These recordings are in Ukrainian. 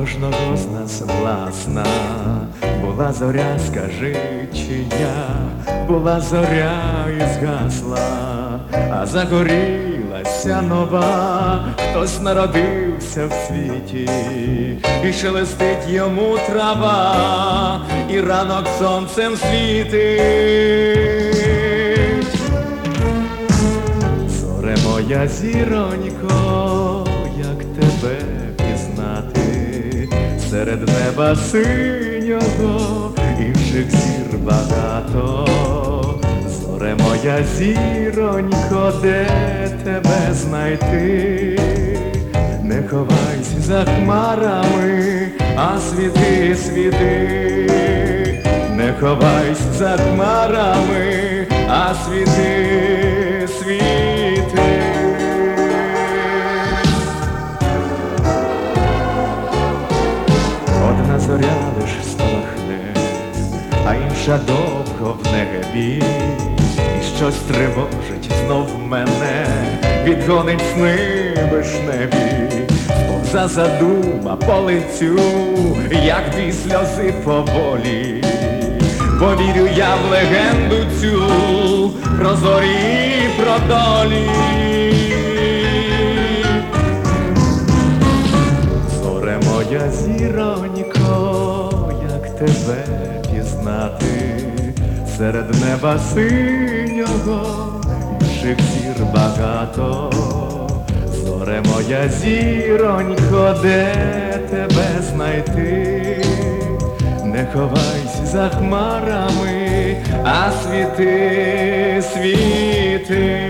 кожного з нас власна, була зоря, скажи, чия, була зоря і згасла, а загорілася нова, хтось народився в світі, і шелестить йому трава, і ранок сонцем світить. Зоре моя зіронько, як тебе серед неба синього, інших зір багато, зоре моя зіронько, де тебе знайти, не ховайся за хмарами, а світи, світи, не ховайся за хмарами, а світи, зоря лиш спалахне, а інша довго в небі, і щось тривожить знов мене, відгонить сни вишневі, повза задума по лицю, як дві сльози поволі. Повірю я в легенду цю про зорі про долі. Зоре моя зіронько, як тебе пізнати серед неба синього, інших зір багато. Зоре моя зіронько, де тебе знайти? Не ховайся за хмарами, а світи, світи.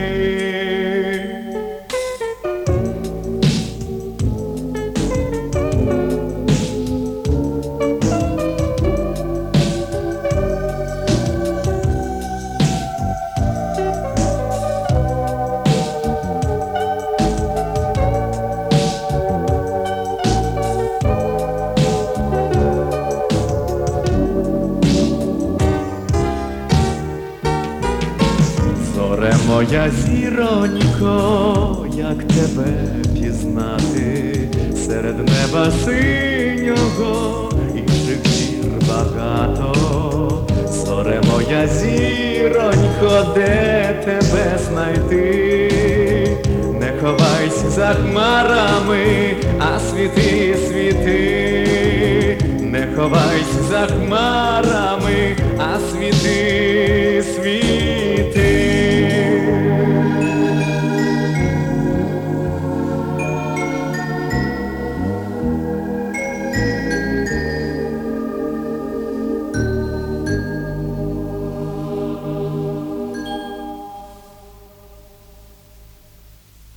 Зоре моя зіронько, як тебе пізнати серед неба синього, інших зір багато. Зоре моя зіронько, де тебе знайти? Не ховайся за хмарами, а світи, світи, не ховайся за хмарами, а світи.